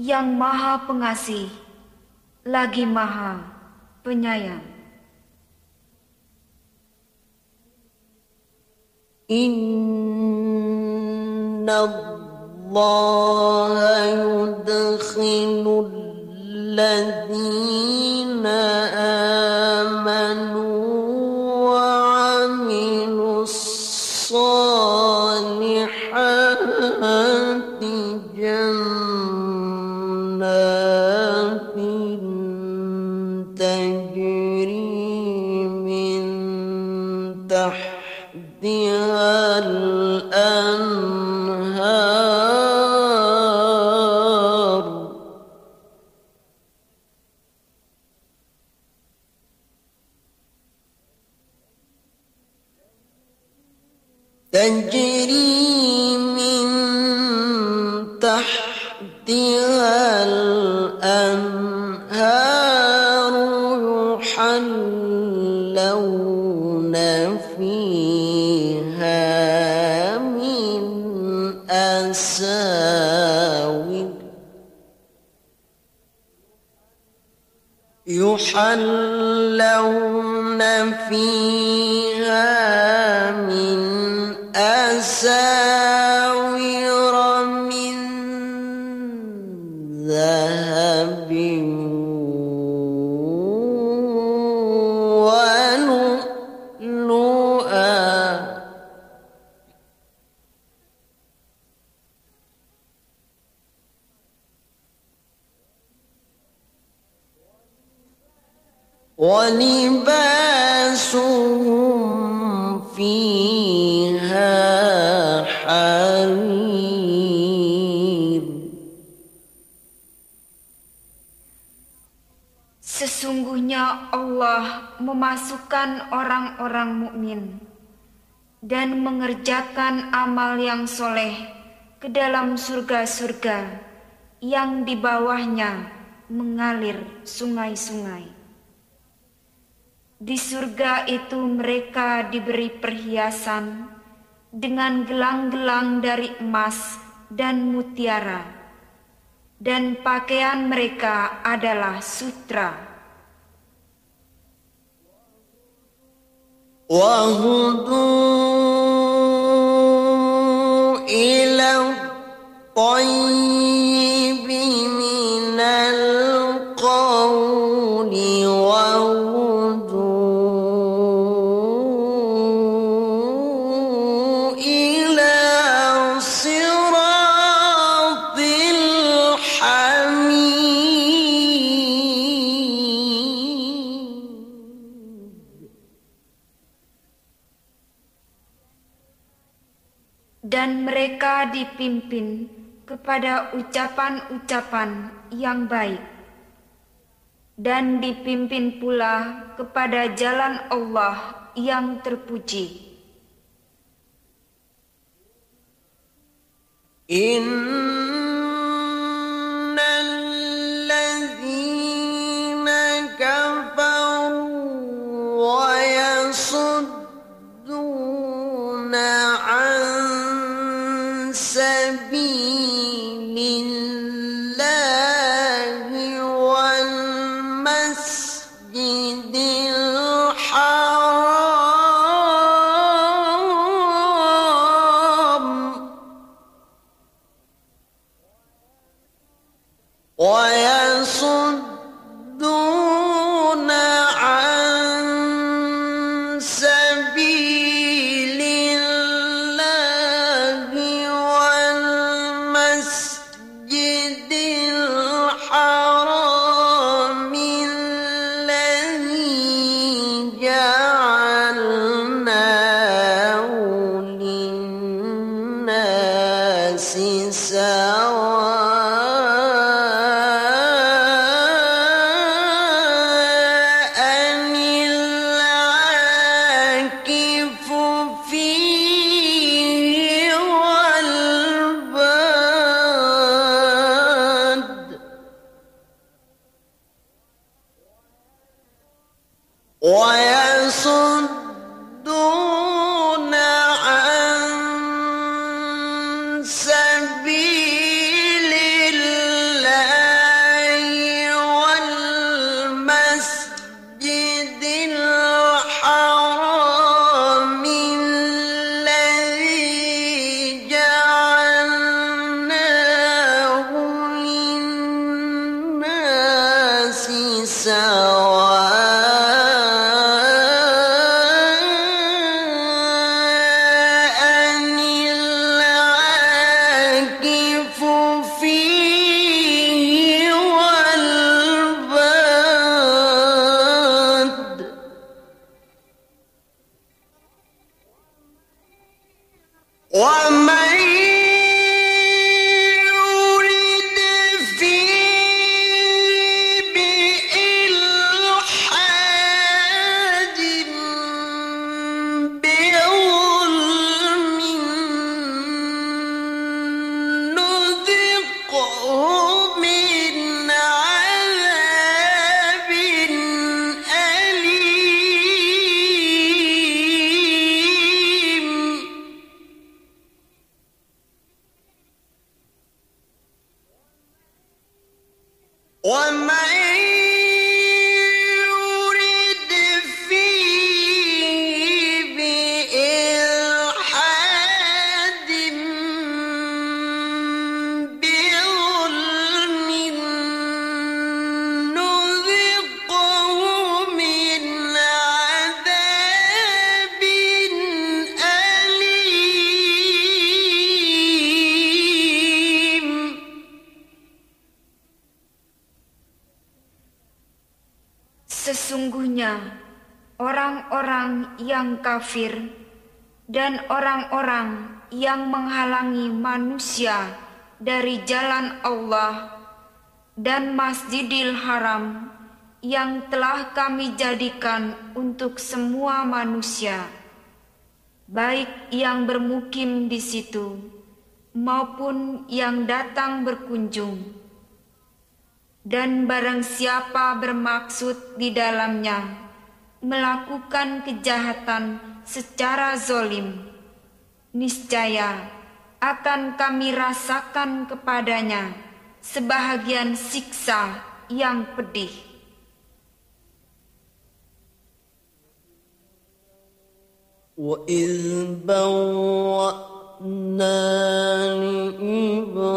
yang maha pengasih, lagi maha penyayang. Inna Allah yudkhilul ladhina ولباسهم فيها حرير Sesungguhnya Allah memasukkan orang-orang mukmin dan mengerjakan amal yang soleh ke dalam surga-surga yang di bawahnya mengalir sungai-sungai. Di surga itu mereka diberi perhiasan dengan gelang-gelang dari emas dan mutiara, dan pakaian mereka adalah sutra. وهدوا إلى الطيب dipimpin kepada ucapan-ucapan yang baik dan dipimpin pula kepada jalan Allah yang terpuji. إن سواء kafir dan orang-orang yang menghalangi manusia dari jalan Allah dan Masjidil Haram yang telah kami jadikan untuk semua manusia, baik yang bermukim di situ maupun yang datang berkunjung. Dan barang siapa bermaksud di dalamnya, melakukan kejahatan secara zolim, niscaya akan kami rasakan kepadanya sebahagian siksa yang pedih. وَإِذْ بَوَّأْنَا لِإِبْرَاهِيمَ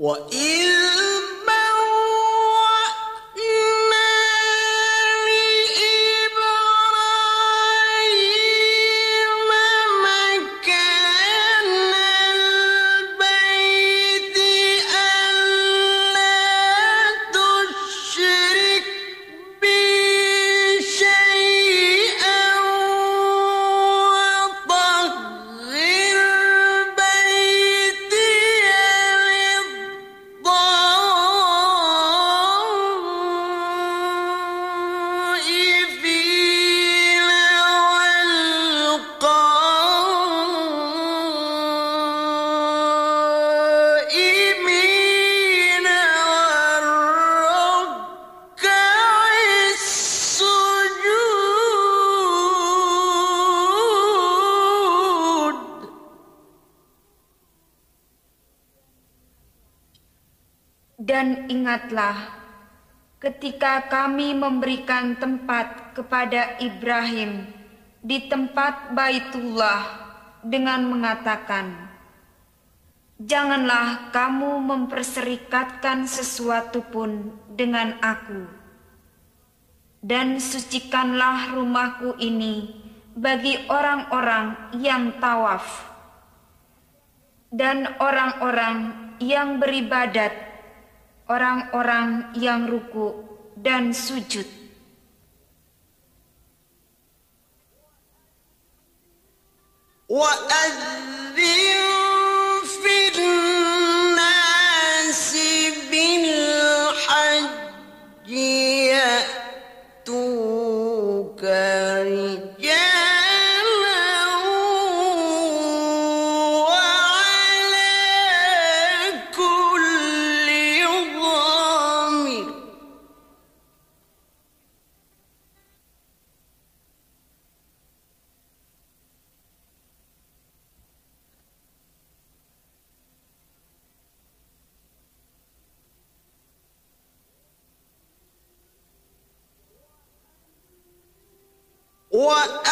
我一 Ingatlah ketika kami memberikan tempat kepada Ibrahim di tempat Baitullah dengan mengatakan, Janganlah kamu memperserikatkan sesuatu pun dengan aku. Dan sucikanlah rumahku ini bagi orang-orang yang tawaf dan orang-orang yang beribadat orang-orang yang ruku dan sujud. وأذن What.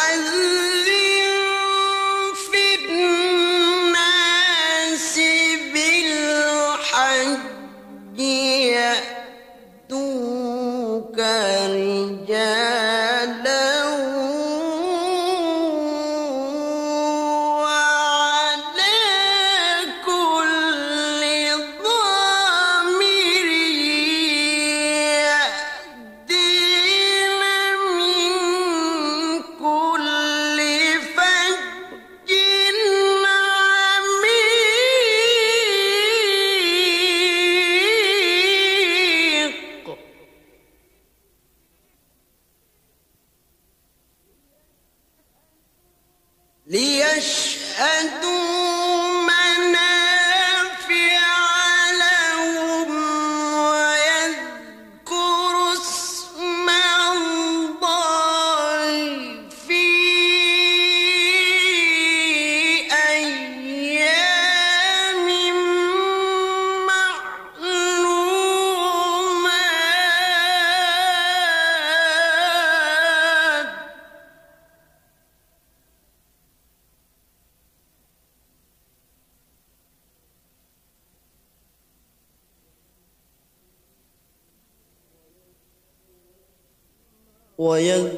ويذكر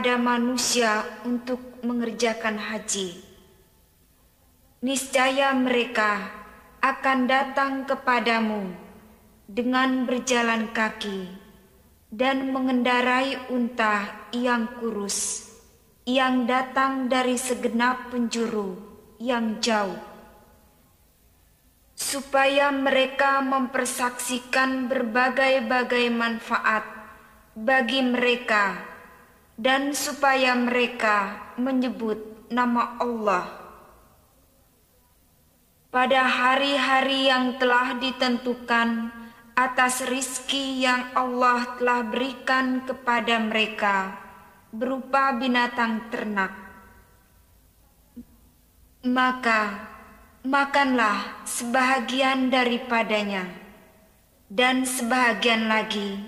kepada manusia untuk mengerjakan haji. Niscaya mereka akan datang kepadamu dengan berjalan kaki dan mengendarai unta yang kurus yang datang dari segenap penjuru yang jauh supaya mereka mempersaksikan berbagai-bagai manfaat bagi mereka dan supaya mereka menyebut nama Allah pada hari-hari yang telah ditentukan atas rizki yang Allah telah berikan kepada mereka berupa binatang ternak. Maka makanlah sebahagian daripadanya dan sebahagian lagi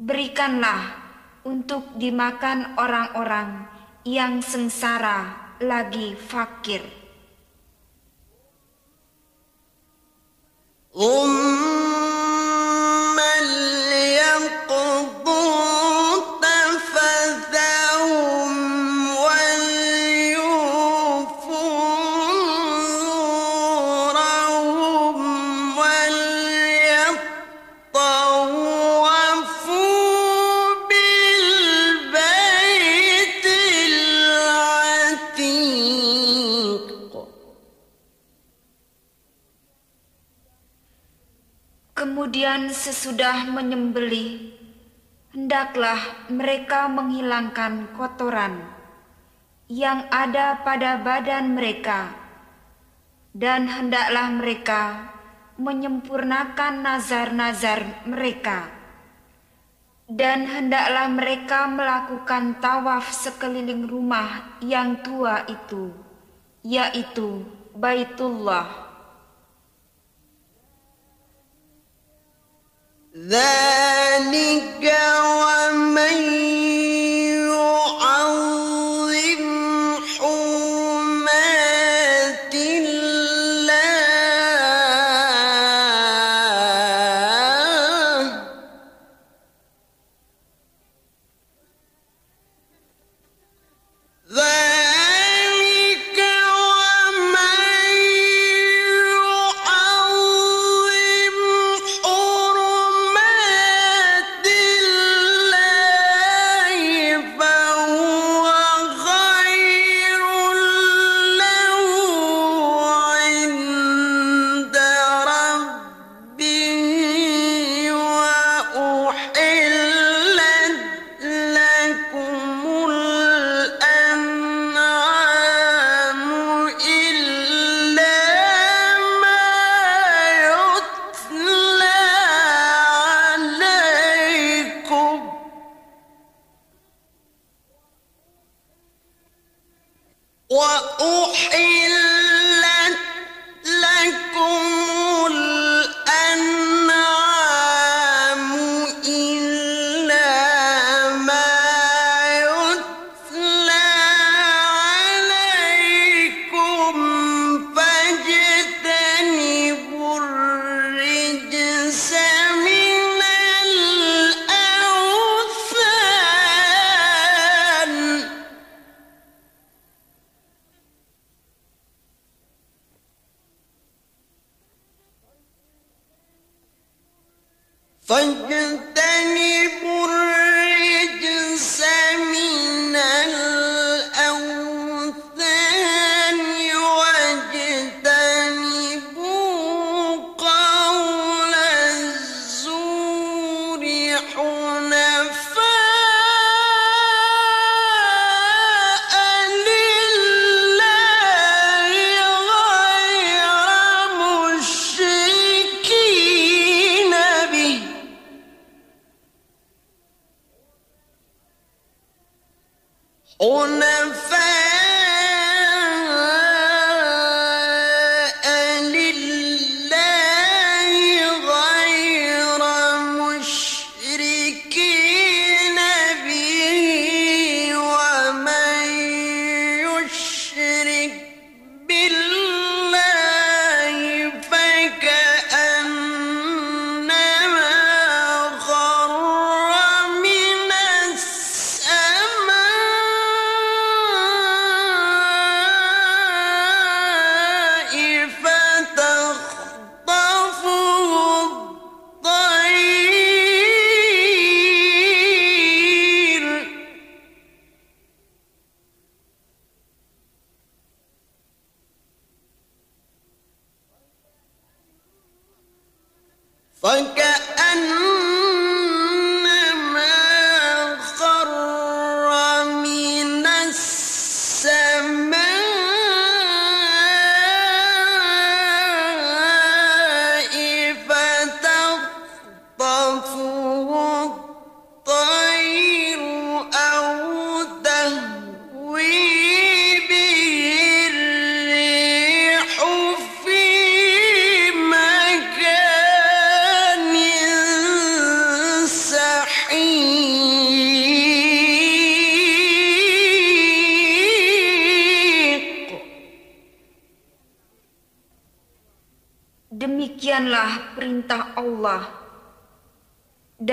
berikanlah untuk dimakan orang-orang yang sengsara lagi fakir. ثم Kemudian sesudah menyembelih, hendaklah mereka menghilangkan kotoran yang ada pada badan mereka, dan hendaklah mereka menyempurnakan nazar-nazar mereka, dan hendaklah mereka melakukan tawaf sekeliling rumah yang tua itu, yaitu Baitullah. ذلك ومن 分人。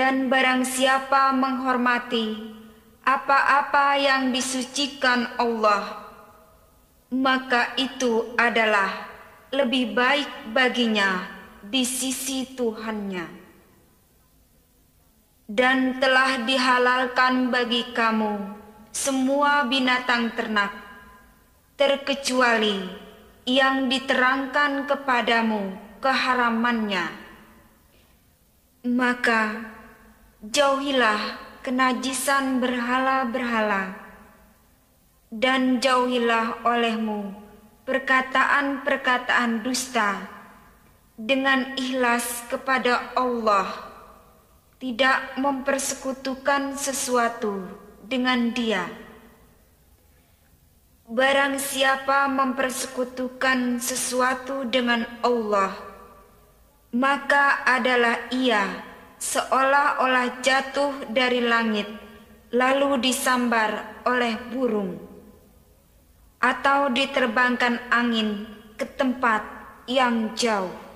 Dan barang siapa menghormati apa-apa yang disucikan Allah, maka itu adalah lebih baik baginya di sisi Tuhannya. Dan telah dihalalkan bagi kamu semua binatang ternak, terkecuali yang diterangkan kepadamu keharamannya Maka jauhilah kenajisan berhala-berhala dan jauhilah olehmu perkataan-perkataan dusta dengan ikhlas kepada Allah. Tidak mempersekutukan sesuatu dengan dia. Barang siapa mempersekutukan sesuatu dengan Allah maka adalah ia seolah-olah jatuh dari langit lalu disambar oleh burung atau diterbangkan angin ke tempat yang jauh.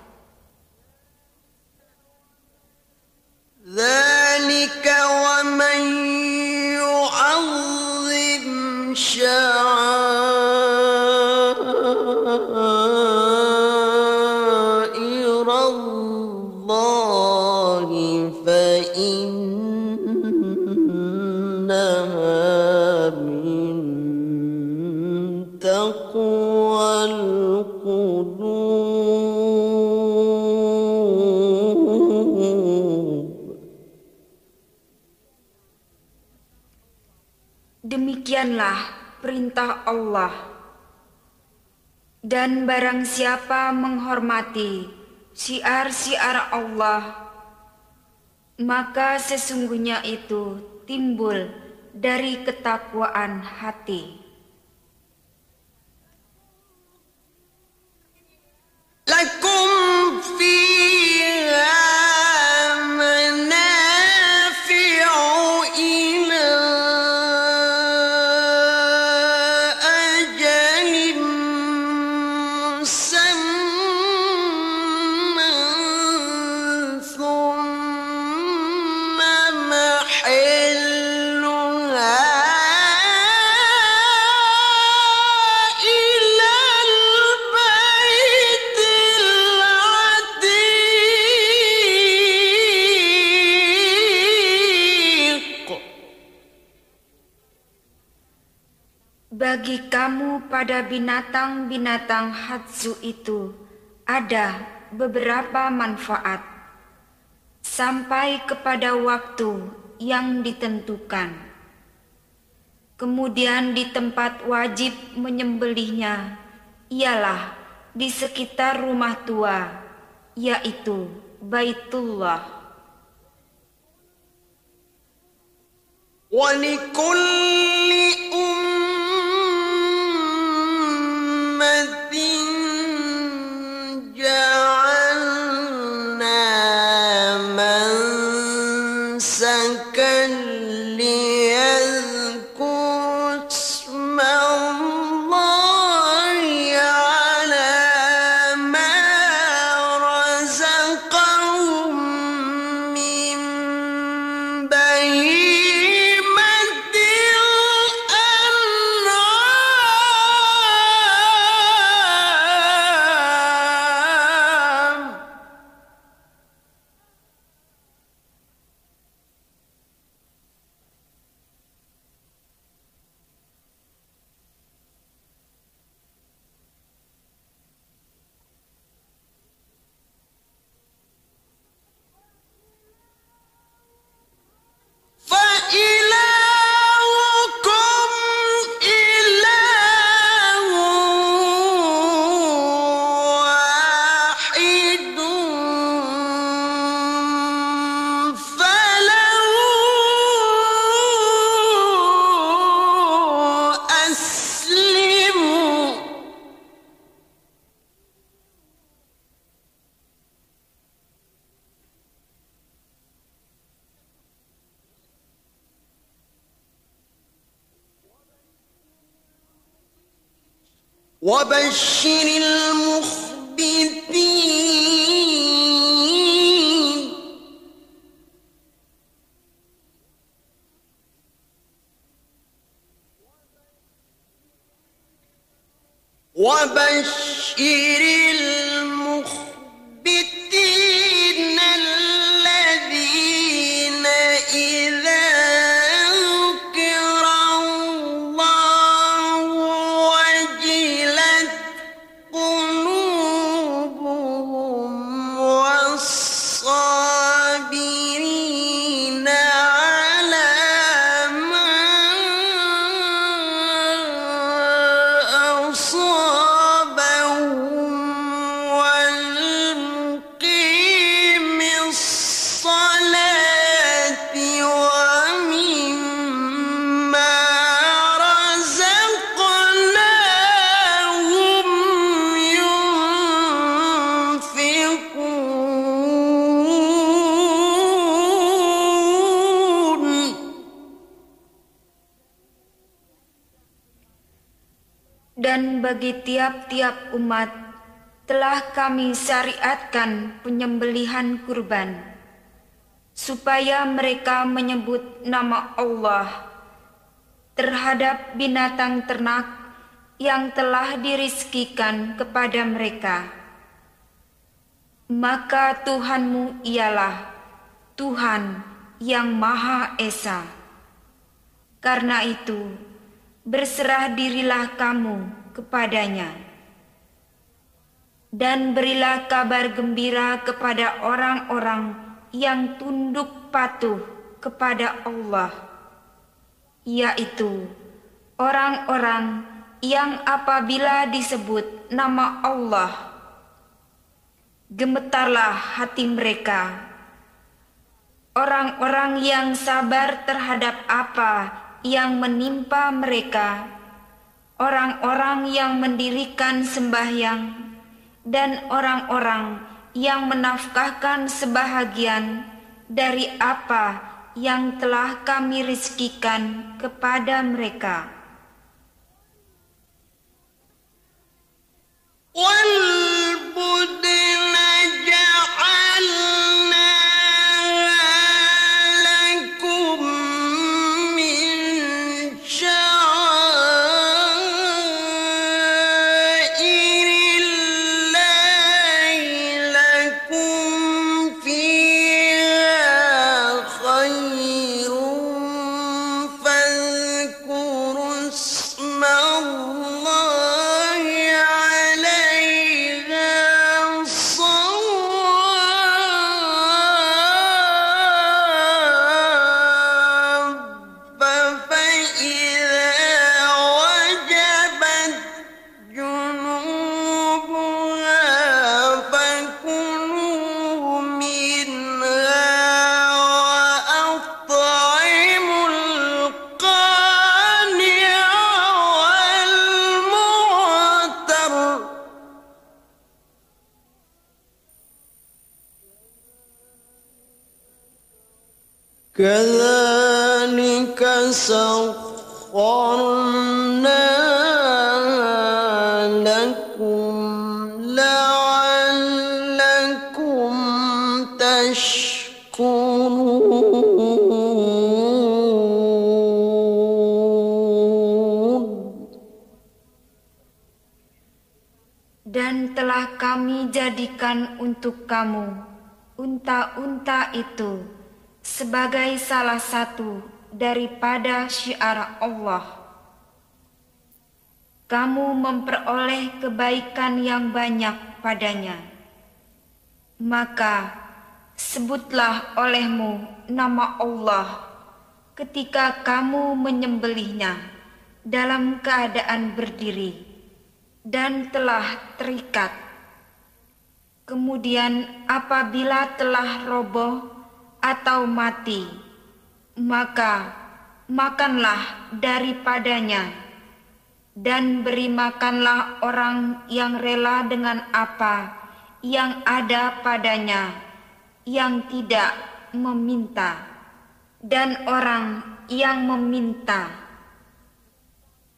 ذلك ومن يعظم شعائر الله perintah Allah. Dan barang siapa menghormati siar-siar Allah, maka sesungguhnya itu timbul dari ketakwaan hati. Lakum fiha pada binatang-binatang hatsu itu ada beberapa manfaat sampai kepada waktu yang ditentukan. Kemudian di tempat wajib menyembelihnya ialah di sekitar rumah tua, yaitu Baitullah. ولكل وبشر الذين us tiap-tiap umat telah kami syariatkan penyembelihan kurban supaya mereka menyebut nama Allah terhadap binatang ternak yang telah dirizkikan kepada mereka. Maka Tuhanmu ialah Tuhan yang Maha Esa. Karena itu, berserah dirilah kamu kepadanya. Dan berilah kabar gembira kepada orang-orang yang tunduk patuh kepada Allah, yaitu orang-orang yang apabila disebut nama Allah, gemetarlah hati mereka. Orang-orang yang sabar terhadap apa yang menimpa mereka, orang-orang yang mendirikan sembahyang, dan orang-orang yang menafkahkan sebahagian dari apa yang telah kami rizkikan kepada mereka. كذلك سخرنا لكم لعلكم تشكرون Dan telah kami jadikan untuk kamu unta-unta itu sebagai salah satu daripada syiar Allah. Kamu memperoleh kebaikan yang banyak padanya. Maka sebutlah olehmu nama Allah ketika kamu menyembelihnya dalam keadaan berdiri dan telah terikat. Kemudian apabila telah roboh atau mati, maka makanlah daripadanya dan beri makanlah orang yang rela dengan apa yang ada padanya yang tidak meminta dan orang yang meminta.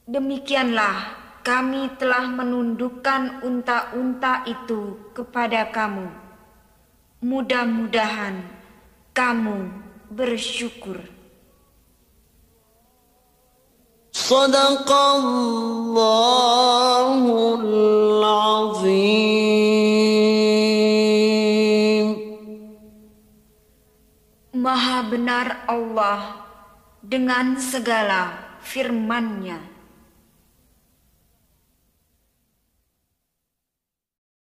Demikianlah kami telah menundukkan unta-unta itu kepada kamu. Mudah-mudahan kamu bersyukur. Sadaqallahul azim. Maha benar Allah dengan segala firman-Nya.